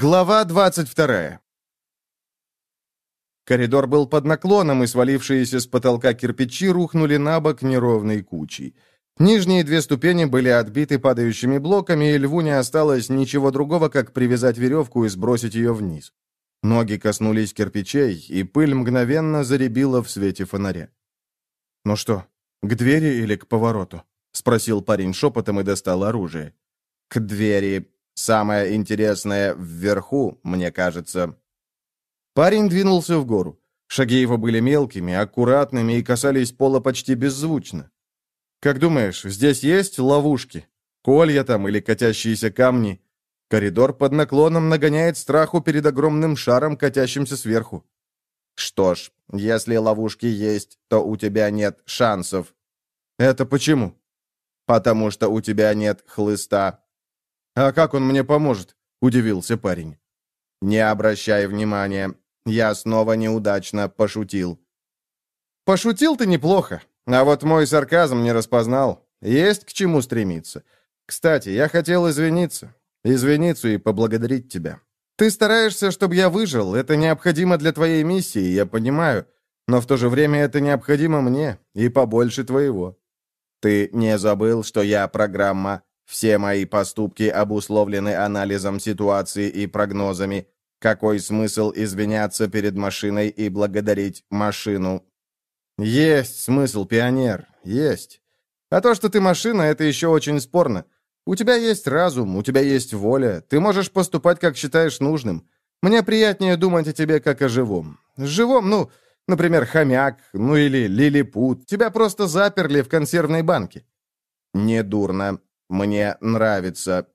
Глава 22. Коридор был под наклоном, и свалившиеся с потолка кирпичи рухнули на бок неровной кучей. Нижние две ступени были отбиты падающими блоками, и льву не осталось ничего другого, как привязать веревку и сбросить ее вниз. Ноги коснулись кирпичей, и пыль мгновенно заребила в свете фонаря. «Ну что, к двери или к повороту?» — спросил парень шепотом и достал оружие. «К двери. Самое интересное вверху, мне кажется». Парень двинулся в гору. Шаги его были мелкими, аккуратными и касались пола почти беззвучно. «Как думаешь, здесь есть ловушки? Колья там или катящиеся камни?» Коридор под наклоном нагоняет страху перед огромным шаром, катящимся сверху. «Что ж, если ловушки есть, то у тебя нет шансов». «Это почему?» «Потому что у тебя нет хлыста». «А как он мне поможет?» — удивился парень. «Не обращай внимания. Я снова неудачно пошутил». «Пошутил ты неплохо, а вот мой сарказм не распознал. Есть к чему стремиться. Кстати, я хотел извиниться. Извиниться и поблагодарить тебя. Ты стараешься, чтобы я выжил. Это необходимо для твоей миссии, я понимаю. Но в то же время это необходимо мне, и побольше твоего. Ты не забыл, что я программа все мои поступки обусловлены анализом ситуации и прогнозами. Какой смысл извиняться перед машиной и благодарить машину? Есть смысл, пионер, есть. А то, что ты машина, это еще очень спорно. У тебя есть разум, у тебя есть воля, ты можешь поступать, как считаешь нужным. Мне приятнее думать о тебе, как о живом. Живом, ну, например, хомяк, ну или лилипут. Тебя просто заперли в консервной банке. Недурно. Мне нравится.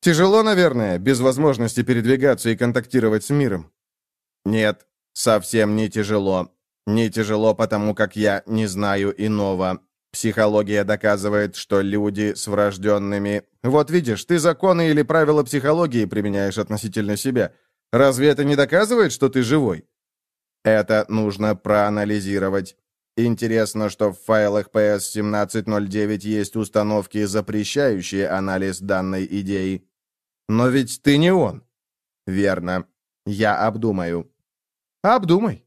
Тяжело, наверное, без возможности передвигаться и контактировать с миром. Нет, совсем не тяжело. Не тяжело, потому как я не знаю иного. Психология доказывает, что люди с врожденными... Вот видишь, ты законы или правила психологии применяешь относительно себя. Разве это не доказывает, что ты живой? Это нужно проанализировать. Интересно, что в файлах PS1709 есть установки, запрещающие анализ данной идеи. Но ведь ты не он. Верно. Я обдумаю. Обдумай.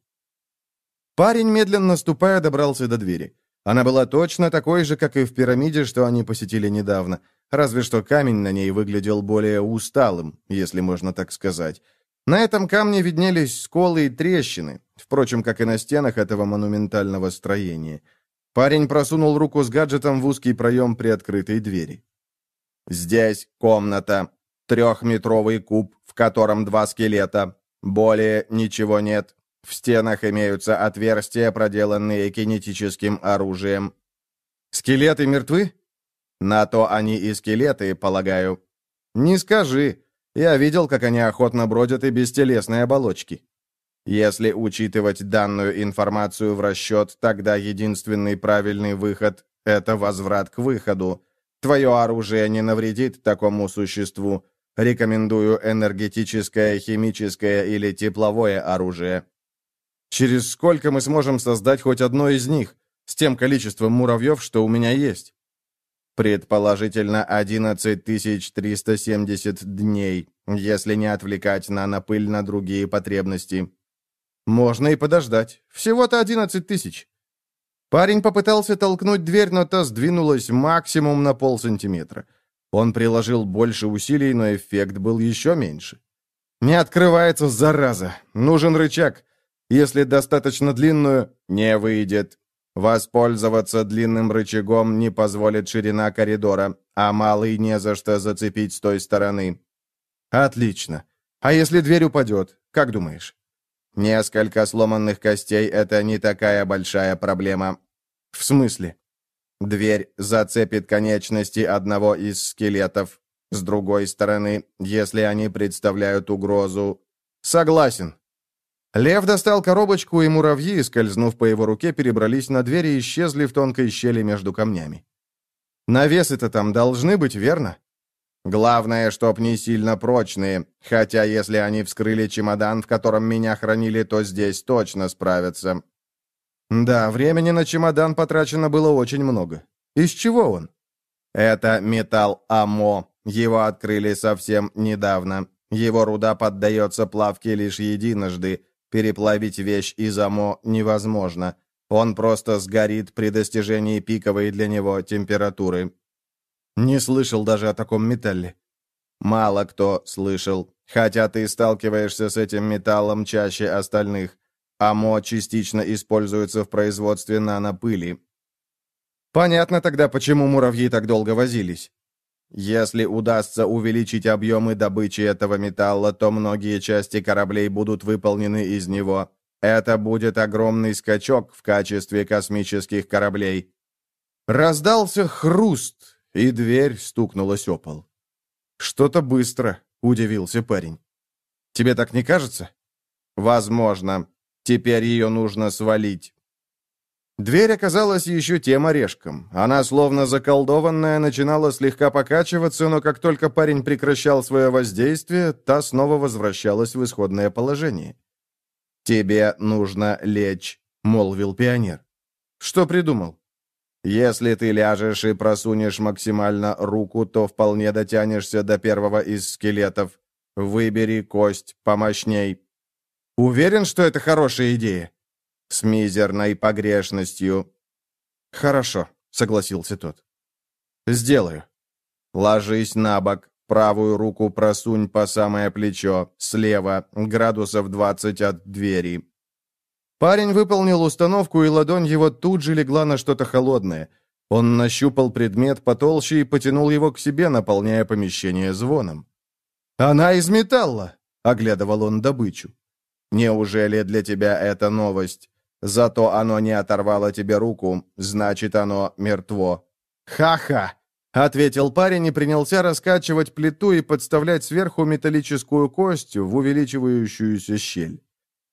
Парень, медленно ступая, добрался до двери. Она была точно такой же, как и в пирамиде, что они посетили недавно. Разве что камень на ней выглядел более усталым, если можно так сказать. На этом камне виднелись сколы и трещины, впрочем, как и на стенах этого монументального строения. Парень просунул руку с гаджетом в узкий проем приоткрытой двери. «Здесь комната. Трехметровый куб, в котором два скелета. Более ничего нет. В стенах имеются отверстия, проделанные кинетическим оружием». «Скелеты мертвы?» «На то они и скелеты, полагаю». «Не скажи. Я видел, как они охотно бродят и без телесной оболочки. Если учитывать данную информацию в расчет, тогда единственный правильный выход — это возврат к выходу. Твое оружие не навредит такому существу. Рекомендую энергетическое, химическое или тепловое оружие. Через сколько мы сможем создать хоть одно из них, с тем количеством муравьев, что у меня есть? Предположительно, 11370 дней, если не отвлекать нанопыль на другие потребности. Можно и подождать. Всего-то 11 тысяч. Парень попытался толкнуть дверь, но та сдвинулась максимум на полсантиметра. Он приложил больше усилий, но эффект был еще меньше. «Не открывается, зараза! Нужен рычаг. Если достаточно длинную, не выйдет. Воспользоваться длинным рычагом не позволит ширина коридора, а малый не за что зацепить с той стороны. Отлично. А если дверь упадет, как думаешь? Несколько сломанных костей — это не такая большая проблема. В смысле? Дверь зацепит конечности одного из скелетов. С другой стороны, если они представляют угрозу... Согласен. Лев достал коробочку, и муравьи, скользнув по его руке, перебрались на дверь и исчезли в тонкой щели между камнями. Навесы-то там должны быть, верно? Главное, чтоб не сильно прочные, хотя если они вскрыли чемодан, в котором меня хранили, то здесь точно справятся. Да, времени на чемодан потрачено было очень много. Из чего он? Это металл АМО. Его открыли совсем недавно. Его руда поддается плавке лишь единожды. Переплавить вещь из АМО невозможно. Он просто сгорит при достижении пиковой для него температуры. Не слышал даже о таком металле. Мало кто слышал, хотя ты сталкиваешься с этим металлом чаще остальных. АМО частично используется в производстве нанопыли. Понятно тогда, почему муравьи так долго возились. Если удастся увеличить объемы добычи этого металла, то многие части кораблей будут выполнены из него. Это будет огромный скачок в качестве космических кораблей. Раздался хруст, и дверь стукнулась о пол. «Что-то быстро», — удивился парень. «Тебе так не кажется?» «Возможно. Теперь ее нужно свалить». Дверь оказалась еще тем орешком. Она, словно заколдованная, начинала слегка покачиваться, но как только парень прекращал свое воздействие, та снова возвращалась в исходное положение. «Тебе нужно лечь», — молвил пионер. «Что придумал?» «Если ты ляжешь и просунешь максимально руку, то вполне дотянешься до первого из скелетов. Выбери кость помощней». «Уверен, что это хорошая идея?» с мизерной погрешностью». «Хорошо», — согласился тот. «Сделаю». «Ложись на бок, правую руку просунь по самое плечо, слева, градусов 20 от двери». Парень выполнил установку, и ладонь его тут же легла на что-то холодное. Он нащупал предмет потолще и потянул его к себе, наполняя помещение звоном. «Она из металла!» — оглядывал он добычу. «Неужели для тебя это новость? Зато оно не оторвало тебе руку, значит, оно мертво». «Ха-ха!» — ответил парень и принялся раскачивать плиту и подставлять сверху металлическую кость в увеличивающуюся щель.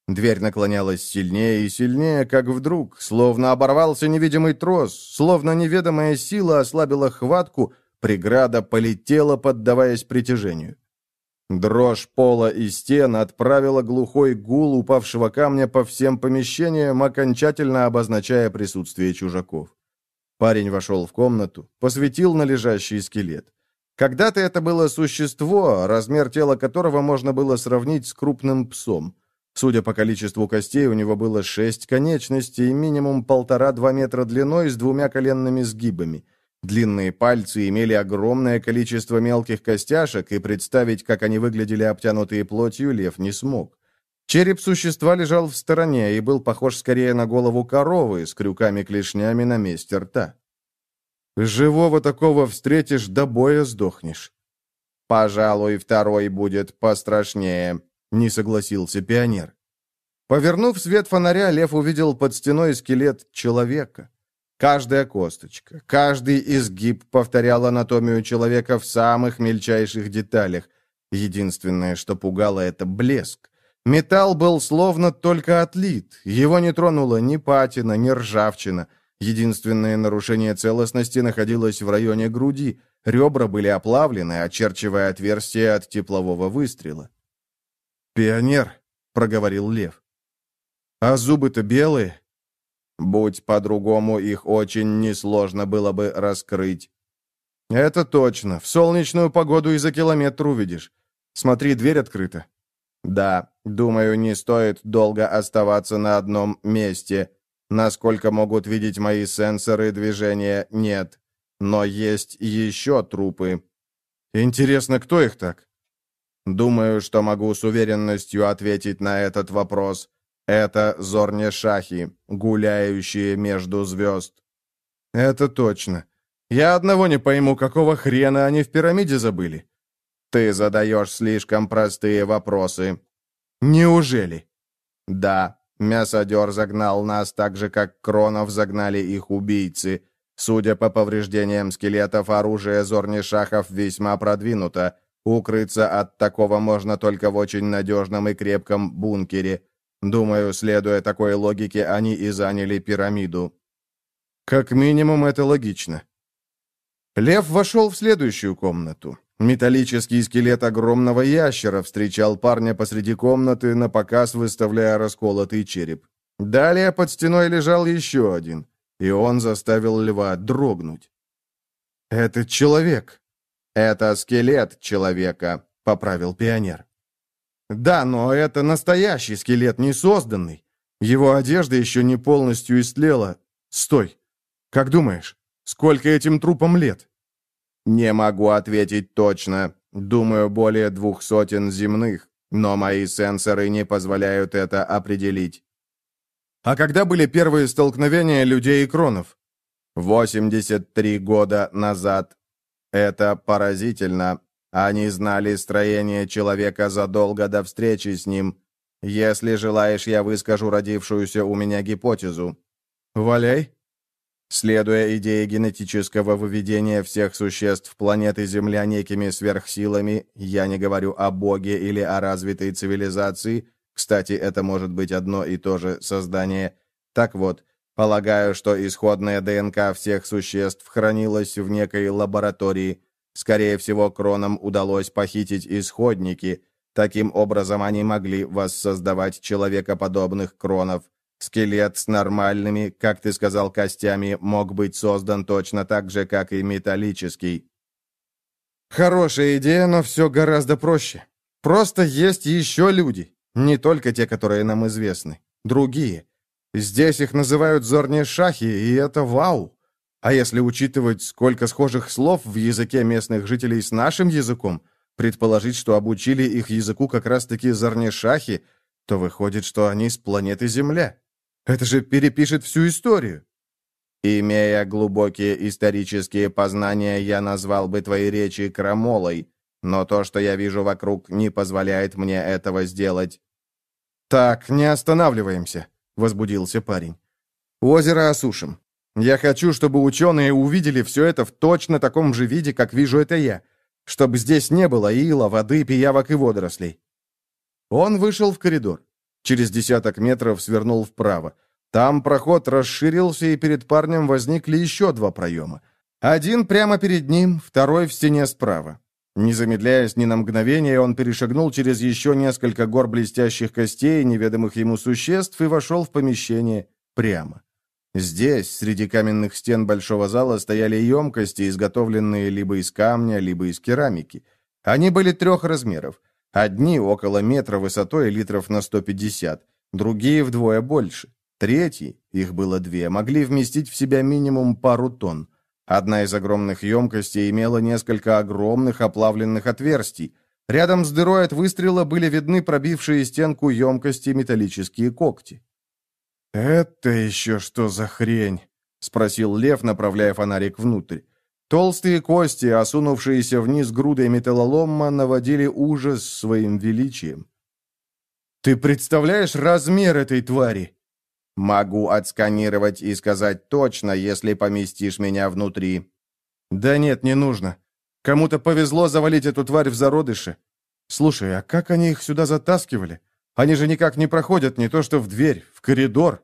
Дверь наклонялась сильнее и сильнее, как вдруг, словно оборвался невидимый трос, словно неведомая сила ослабила хватку, преграда полетела, поддаваясь притяжению. Дрожь пола и стен отправила глухой гул упавшего камня по всем помещениям, окончательно обозначая присутствие чужаков. Парень вошел в комнату, посветил на лежащий скелет. Когда-то это было существо, размер тела которого можно было сравнить с крупным псом. Судя по количеству костей, у него было шесть конечностей, минимум полтора-два метра длиной с двумя коленными сгибами. Длинные пальцы имели огромное количество мелких костяшек, и представить, как они выглядели обтянутые плотью, лев не смог. Череп существа лежал в стороне и был похож скорее на голову коровы с крюками-клешнями на месте рта. «Живого такого встретишь, до боя сдохнешь». «Пожалуй, второй будет пострашнее», — не согласился пионер. Повернув свет фонаря, лев увидел под стеной скелет человека. Каждая косточка, каждый изгиб повторял анатомию человека в самых мельчайших деталях. Единственное, что пугало, это блеск. Металл был словно только отлит. Его не тронула ни патина, ни ржавчина. Единственное нарушение целостности находилось в районе груди. Ребра были оплавлены, очерчивая отверстие от теплового выстрела. «Пионер», — проговорил Лев. «А зубы-то белые?» Будь по-другому, их очень несложно было бы раскрыть. Это точно. В солнечную погоду и за километр увидишь. Смотри, дверь открыта. Да, думаю, не стоит долго оставаться на одном месте. Насколько могут видеть мои сенсоры движения, нет. Но есть еще трупы. Интересно, кто их так? Думаю, что могу с уверенностью ответить на этот вопрос. Это зорне-шахи, гуляющие между звезд. Это точно. Я одного не пойму, какого хрена они в пирамиде забыли. Ты задаешь слишком простые вопросы. Неужели? Да, мясодер загнал нас так же, как Кронов загнали их убийцы. Судя по повреждениям скелетов, оружие зорнишахов весьма продвинуто. Укрыться от такого можно только в очень надежном и крепком бункере. Думаю, следуя такой логике, они и заняли пирамиду. Как минимум, это логично. Лев вошел в следующую комнату. Металлический скелет огромного ящера встречал парня посреди комнаты, на показ выставляя расколотый череп. Далее под стеной лежал еще один, и он заставил льва дрогнуть. «Это человек». «Это скелет человека. — поправил пионер. «Да, но это настоящий скелет, не созданный. Его одежда еще не полностью истлела. Стой. Как думаешь, сколько этим трупам лет?» «Не могу ответить точно. Думаю, более двух сотен земных, но мои сенсоры не позволяют это определить». «А когда были первые столкновения людей и кронов?» «83 года назад. Это поразительно. Они знали строение человека задолго до встречи с ним. Если желаешь, я выскажу родившуюся у меня гипотезу». «Валяй». Следуя идее генетического выведения всех существ планеты Земля некими сверхсилами, я не говорю о Боге или о развитой цивилизации, кстати, это может быть одно и то же создание. Так вот, полагаю, что исходная ДНК всех существ хранилась в некой лаборатории. Скорее всего, кронам удалось похитить исходники. Таким образом, они могли воссоздавать человекоподобных кронов. Скелет с нормальными, как ты сказал, костями мог быть создан точно так же, как и металлический. Хорошая идея, но все гораздо проще. Просто есть еще люди. Не только те, которые нам известны. Другие. Здесь их называют зорни-шахи, и это вау. А если учитывать, сколько схожих слов в языке местных жителей с нашим языком, предположить, что обучили их языку как раз-таки зорни-шахи, то выходит, что они с планеты Земля. Это же перепишет всю историю. Имея глубокие исторические познания, я назвал бы твои речи крамолой, но то, что я вижу вокруг, не позволяет мне этого сделать. Так, не останавливаемся, возбудился парень. Озеро осушим. Я хочу, чтобы ученые увидели все это в точно таком же виде, как вижу это я. Чтобы здесь не было ила, воды, пиявок и водорослей. Он вышел в коридор. Через десяток метров свернул вправо. Там проход расширился, и перед парнем возникли еще два проема. Один прямо перед ним, второй в стене справа. Не замедляясь ни на мгновение, он перешагнул через еще несколько гор блестящих костей, неведомых ему существ, и вошел в помещение прямо. Здесь, среди каменных стен большого зала, стояли емкости, изготовленные либо из камня, либо из керамики. Они были трех размеров. Одни около метра высотой литров на 150, другие вдвое больше. Третьи, их было две, могли вместить в себя минимум пару тонн. Одна из огромных емкостей имела несколько огромных оплавленных отверстий. Рядом с дырой от выстрела были видны пробившие стенку емкости металлические когти. «Это еще что за хрень?» — спросил Лев, направляя фонарик внутрь. Толстые кости, осунувшиеся вниз грудой металлолома, наводили ужас своим величием. «Ты представляешь размер этой твари?» «Могу отсканировать и сказать точно, если поместишь меня внутри». «Да нет, не нужно. Кому-то повезло завалить эту тварь в зародыше. Слушай, а как они их сюда затаскивали? Они же никак не проходят, не то что в дверь, в коридор».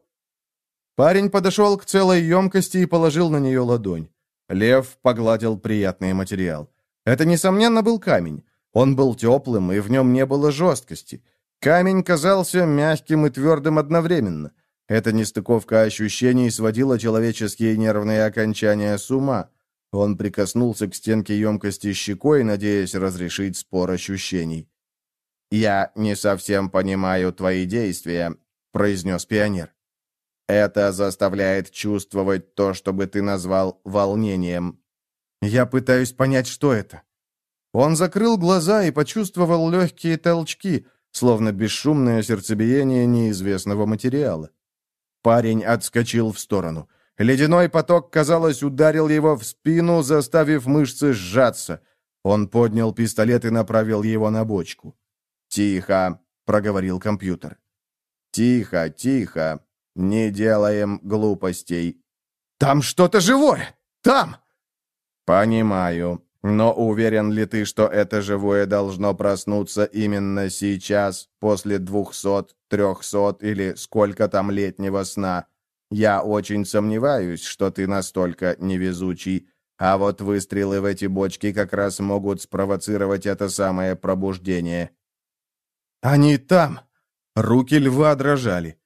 Парень подошел к целой емкости и положил на нее ладонь. Лев погладил приятный материал. Это, несомненно, был камень. Он был теплым, и в нем не было жесткости. Камень казался мягким и твердым одновременно. Эта нестыковка ощущений сводила человеческие нервные окончания с ума. Он прикоснулся к стенке емкости щекой, надеясь разрешить спор ощущений. «Я не совсем понимаю твои действия», — произнес пионер. Это заставляет чувствовать то, что бы ты назвал волнением. Я пытаюсь понять, что это. Он закрыл глаза и почувствовал легкие толчки, словно бесшумное сердцебиение неизвестного материала. Парень отскочил в сторону. Ледяной поток, казалось, ударил его в спину, заставив мышцы сжаться. Он поднял пистолет и направил его на бочку. «Тихо», — проговорил компьютер. «Тихо, тихо. Не делаем глупостей. Там что-то живое! Там! Понимаю. Но уверен ли ты, что это живое должно проснуться именно сейчас, после двухсот, трехсот или сколько там летнего сна? Я очень сомневаюсь, что ты настолько невезучий. А вот выстрелы в эти бочки как раз могут спровоцировать это самое пробуждение. Они там. Руки льва дрожали.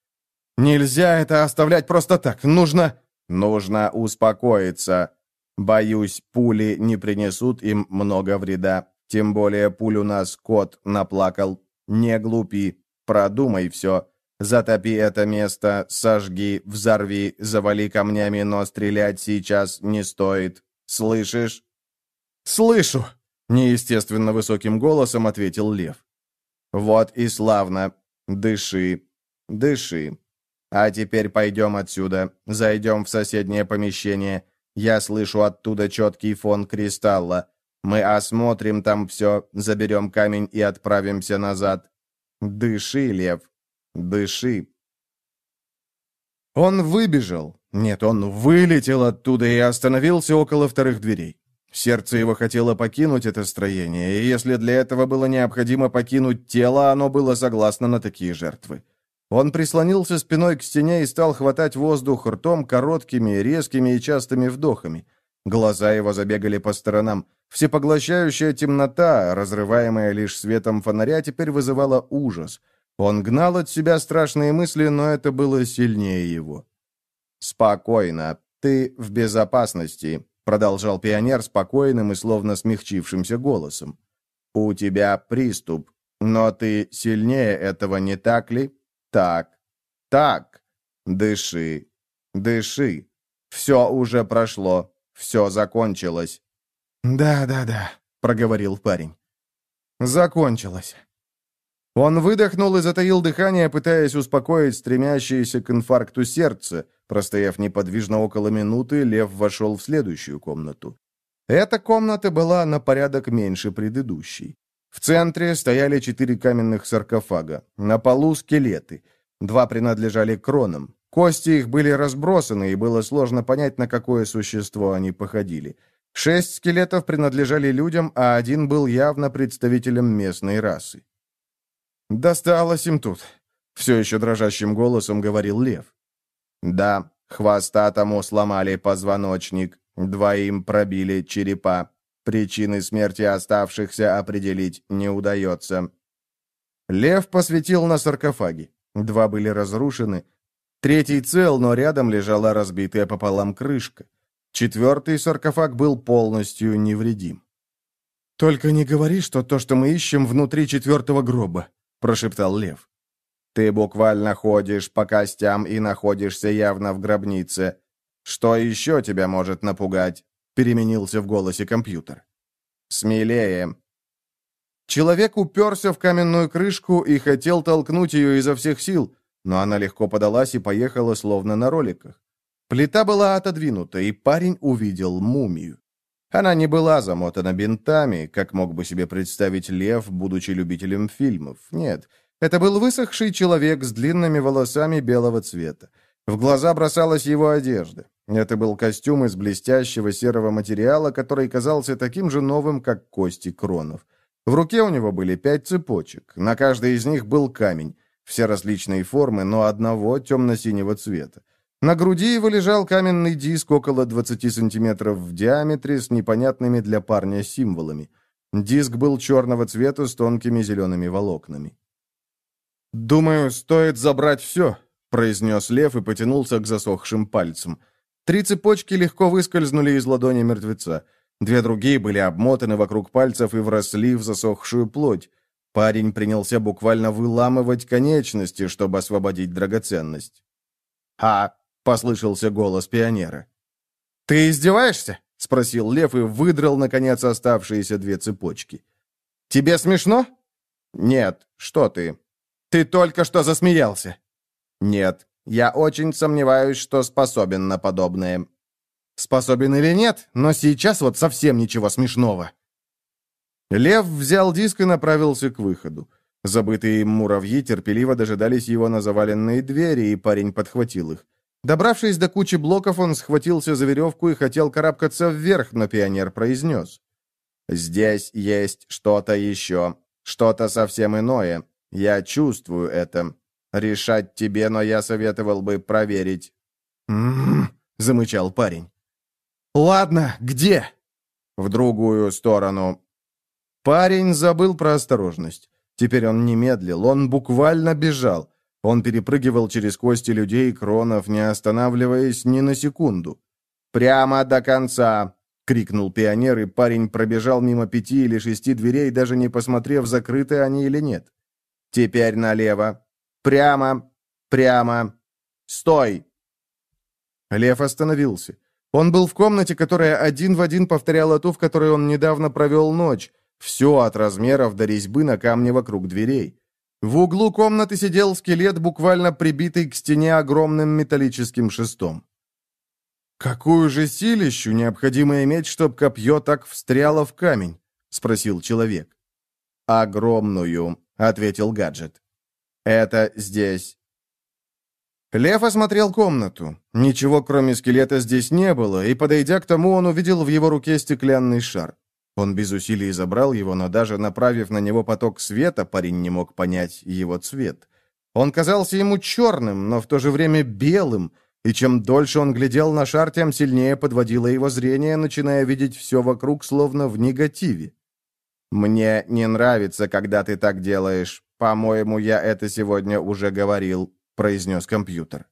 Нельзя это оставлять просто так. Нужно... Нужно успокоиться. Боюсь, пули не принесут им много вреда. Тем более пулю нас кот наплакал. Не глупи, продумай все. Затопи это место, сожги, взорви, завали камнями, но стрелять сейчас не стоит. Слышишь?» «Слышу!» — неестественно высоким голосом ответил Лев. «Вот и славно. Дыши, дыши. А теперь пойдем отсюда, зайдем в соседнее помещение. Я слышу оттуда четкий фон кристалла. Мы осмотрим там все, заберем камень и отправимся назад. Дыши, Лев, дыши». Он выбежал. Нет, он вылетел оттуда и остановился около вторых дверей. Сердце его хотело покинуть это строение, и если для этого было необходимо покинуть тело, оно было согласно на такие жертвы. Он прислонился спиной к стене и стал хватать воздух ртом короткими, резкими и частыми вдохами. Глаза его забегали по сторонам. Всепоглощающая темнота, разрываемая лишь светом фонаря, теперь вызывала ужас. Он гнал от себя страшные мысли, но это было сильнее его. «Спокойно, ты в безопасности», продолжал пионер спокойным и словно смягчившимся голосом. «У тебя приступ, но ты сильнее этого, не так ли? Так, так, дыши, дыши. Все уже прошло, все закончилось». «Да, да, да», — проговорил парень. «Закончилось». Он выдохнул и затаил дыхание, пытаясь успокоить стремящееся к инфаркту сердце. Простояв неподвижно около минуты, Лев вошел в следующую комнату. Эта комната была на порядок меньше предыдущей. В центре стояли четыре каменных саркофага. На полу скелеты. Два принадлежали кронам. Кости их были разбросаны, и было сложно понять, на какое существо они походили. Шесть скелетов принадлежали людям, а один был явно представителем местной расы. «Досталось им тут», — все еще дрожащим голосом говорил Лев. «Да, хвостатому сломали позвоночник, двоим пробили черепа. Причины смерти оставшихся определить не удается». Лев посветил на саркофаги. Два были разрушены. Третий цел, но рядом лежала разбитая пополам крышка. Четвертый саркофаг был полностью невредим. «Только не говори, что то, что мы ищем, внутри четвертого гроба», прошептал Лев. «Ты буквально ходишь по костям и находишься явно в гробнице. Что еще тебя может напугать?» Переменился в голосе компьютер. «Смелее». Человек уперся в каменную крышку и хотел толкнуть ее изо всех сил, но она легко подалась и поехала словно на роликах. Плита была отодвинута, и парень увидел мумию. Она не была замотана бинтами, как мог бы себе представить Лев, будучи любителем фильмов. Нет, это был высохший человек с длинными волосами белого цвета. В глаза бросалась его одежда. Это был костюм из блестящего серого материала, который казался таким же новым, как кости кронов. В руке у него были пять цепочек. На каждой из них был камень. Все различные формы, но одного темно-синего цвета. На груди его лежал каменный диск около 20 сантиметров в диаметре с непонятными для парня символами. Диск был черного цвета с тонкими зелеными волокнами. «Думаю, стоит забрать все», — произнес Лев и потянулся к засохшим пальцам. Три цепочки легко выскользнули из ладони мертвеца. Две другие были обмотаны вокруг пальцев и вросли в засохшую плоть. Парень принялся буквально выламывать конечности, чтобы освободить драгоценность. «А, — послышался голос пионера. «Ты издеваешься?» — спросил Лев и выдрал, наконец, оставшиеся две цепочки. «Тебе смешно?» «Нет, что ты?» «Ты только что засмеялся». «Нет, я очень сомневаюсь, что способен на подобное». «Способен или нет, но сейчас вот совсем ничего смешного». Лев взял диск и направился к выходу. Забытые муравьи терпеливо дожидались его на заваленные двери, и парень подхватил их. Добравшись до кучи блоков, он схватился за веревку и хотел карабкаться вверх, но пионер произнес. «Здесь есть что-то еще, что-то совсем иное. Я чувствую это. Решать тебе, но я советовал бы проверить». «М-м-м», замычал парень. «Ладно, где?» «В другую сторону». Парень забыл про осторожность. Теперь он не медлил, он буквально бежал. Он перепрыгивал через кости людей и кронов, не останавливаясь ни на секунду. «Прямо до конца. — крикнул пионер, и парень пробежал мимо пяти или шести дверей, даже не посмотрев, закрыты они или нет. «Теперь налево. Прямо. Прямо. Стой!» Лев остановился. Он был в комнате, которая один в один повторяла ту, в которой он недавно провел ночь. Все от размеров до резьбы на камне вокруг дверей. В углу комнаты сидел скелет, буквально прибитый к стене огромным металлическим шестом. «Какую же силищу необходимо иметь, чтобы копье так встряло в камень?» — спросил человек. «Огромную», — ответил гаджет. «Это здесь». Лев осмотрел комнату. Ничего, кроме скелета, здесь не было, и, подойдя к тому, он увидел в его руке стеклянный шар. Он без усилий забрал его, но даже направив на него поток света, парень не мог понять его цвет. Он казался ему черным, но в то же время белым, и чем дольше он глядел на шар, тем сильнее подводило его зрение, начиная видеть все вокруг словно в негативе. «Мне не нравится, когда ты так делаешь. По-моему, я это сегодня уже говорил», — произнес компьютер.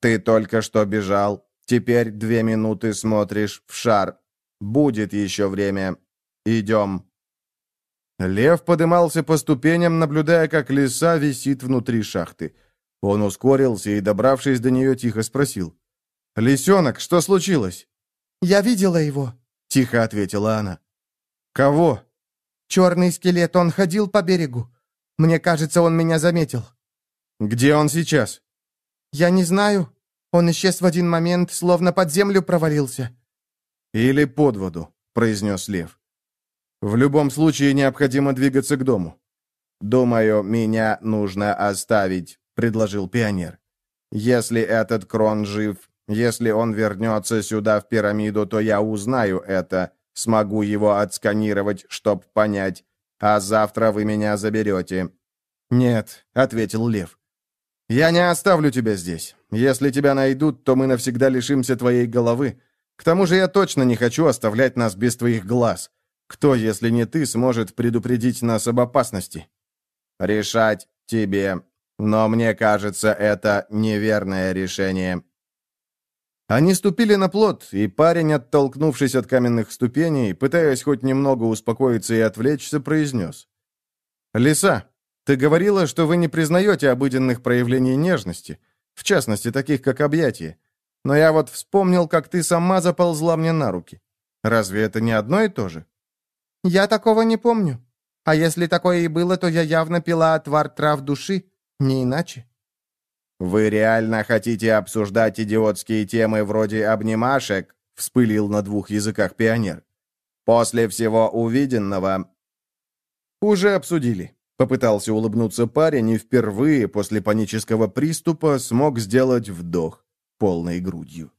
«Ты только что бежал. Теперь две минуты смотришь в шар. Будет еще время. «Идем». Лев подымался по ступеням, наблюдая, как лиса висит внутри шахты. Он ускорился и, добравшись до нее, тихо спросил. «Лисенок, что случилось?» «Я видела его», — тихо ответила она. «Кого?» «Черный скелет, он ходил по берегу. Мне кажется, он меня заметил». «Где он сейчас?» «Я не знаю. Он исчез в один момент, словно под землю провалился». «Или под воду», — произнес Лев. В любом случае необходимо двигаться к дому. «Думаю, меня нужно оставить», — предложил пионер. «Если этот крон жив, если он вернется сюда в пирамиду, то я узнаю это, смогу его отсканировать, чтоб понять, а завтра вы меня заберете». «Нет», — ответил Лев. «Я не оставлю тебя здесь. Если тебя найдут, то мы навсегда лишимся твоей головы. К тому же я точно не хочу оставлять нас без твоих глаз. Кто, если не ты, сможет предупредить нас об опасности? Решать тебе. Но мне кажется, это неверное решение. Они ступили на плот, и парень, оттолкнувшись от каменных ступеней, пытаясь хоть немного успокоиться и отвлечься, произнес. «Лиса, ты говорила, что вы не признаете обыденных проявлений нежности, в частности, таких как объятия. Но я вот вспомнил, как ты сама заползла мне на руки. Разве это не одно и то же?» «Я такого не помню. А если такое и было, то я явно пила отвар трав души, не иначе». «Вы реально хотите обсуждать идиотские темы вроде обнимашек?» — вспылил на двух языках пионер. «После всего увиденного...» «Уже обсудили», — попытался улыбнуться парень и впервые после панического приступа смог сделать вдох полной грудью.